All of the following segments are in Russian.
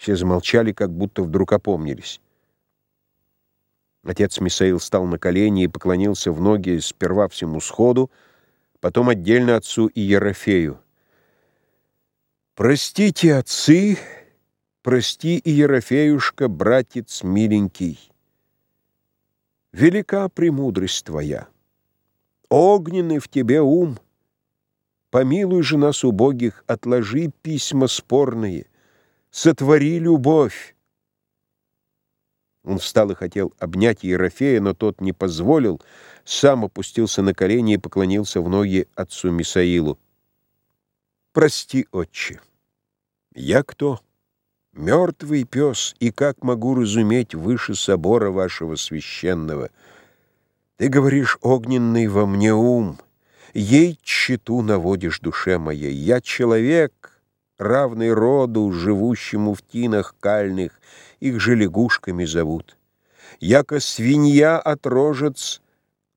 Все замолчали, как будто вдруг опомнились. Отец Мисаил стал на колени и поклонился в ноги сперва всему сходу, потом отдельно отцу и Ерофею. «Простите, отцы, прости и Ерофеюшка, братец миленький. Велика премудрость твоя, огненный в тебе ум. Помилуй же нас, убогих, отложи письма спорные, сотвори любовь. Он встал и хотел обнять Ерофея, но тот не позволил, сам опустился на колени и поклонился в ноги отцу Мисаилу. «Прости, отче, я кто? Мертвый пес, и как могу разуметь выше собора вашего священного? Ты говоришь, огненный во мне ум, ей тщету наводишь душе моей. Я человек, равный роду, живущему в тинах кальных, их же лягушками зовут. Яко свинья отрожец,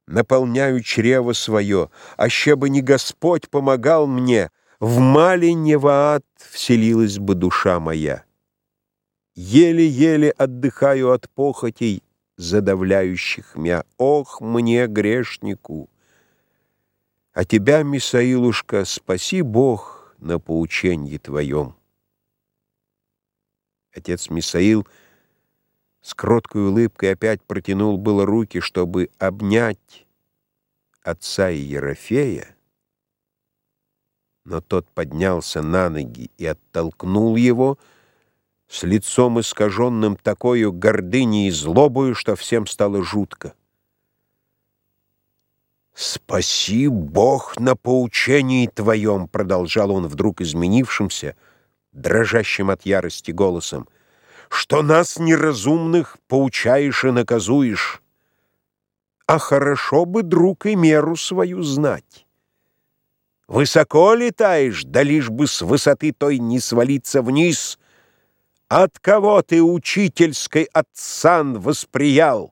наполняю чрево свое, аще бы не Господь помогал мне, в мале неваат вселилась бы душа моя. Еле-еле отдыхаю от похотей, задавляющих мя. Ох, мне, грешнику! А тебя, Мисаилушка, спаси Бог, на поученье твоем. Отец Мисаил с кроткой улыбкой опять протянул было руки, чтобы обнять отца и Ерофея, но тот поднялся на ноги и оттолкнул его с лицом искаженным такою гордыней и злобою, что всем стало жутко. «Спаси Бог на поучении твоем!» — продолжал он вдруг изменившимся, дрожащим от ярости голосом, «что нас, неразумных, поучаешь и наказуешь. А хорошо бы, друг, и меру свою знать. Высоко летаешь, да лишь бы с высоты той не свалиться вниз. От кого ты учительской отсан восприял,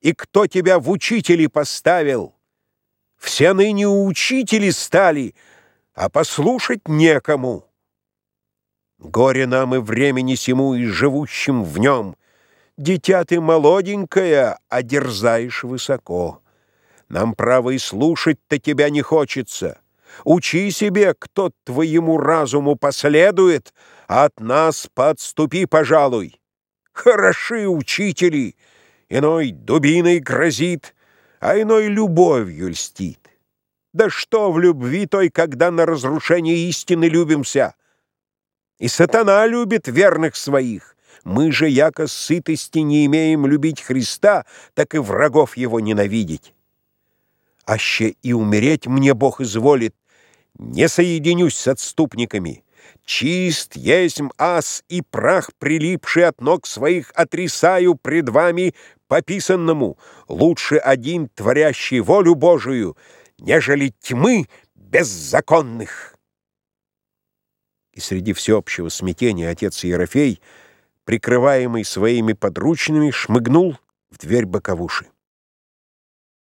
и кто тебя в учители поставил?» Все ныне учители стали, а послушать некому. Горе нам и времени сему, и живущим в нем. Дитя ты молоденькая, а дерзаешь высоко. Нам, право, и слушать-то тебя не хочется. Учи себе, кто твоему разуму последует, а от нас подступи, пожалуй. Хороши учители, иной дубиной грозит, а иной любовью льстит. Да что в любви той, когда на разрушение истины любимся? И сатана любит верных своих. Мы же, яко сытости не имеем любить Христа, так и врагов его ненавидеть. Аще и умереть мне Бог изволит, не соединюсь с отступниками. Чист есть ас и прах, прилипший от ног своих, отрисаю пред вами пописанному, лучше один, творящий волю Божию, нежели тьмы беззаконных. И среди всеобщего смятения отец Ерофей, прикрываемый своими подручными, шмыгнул в дверь боковуши.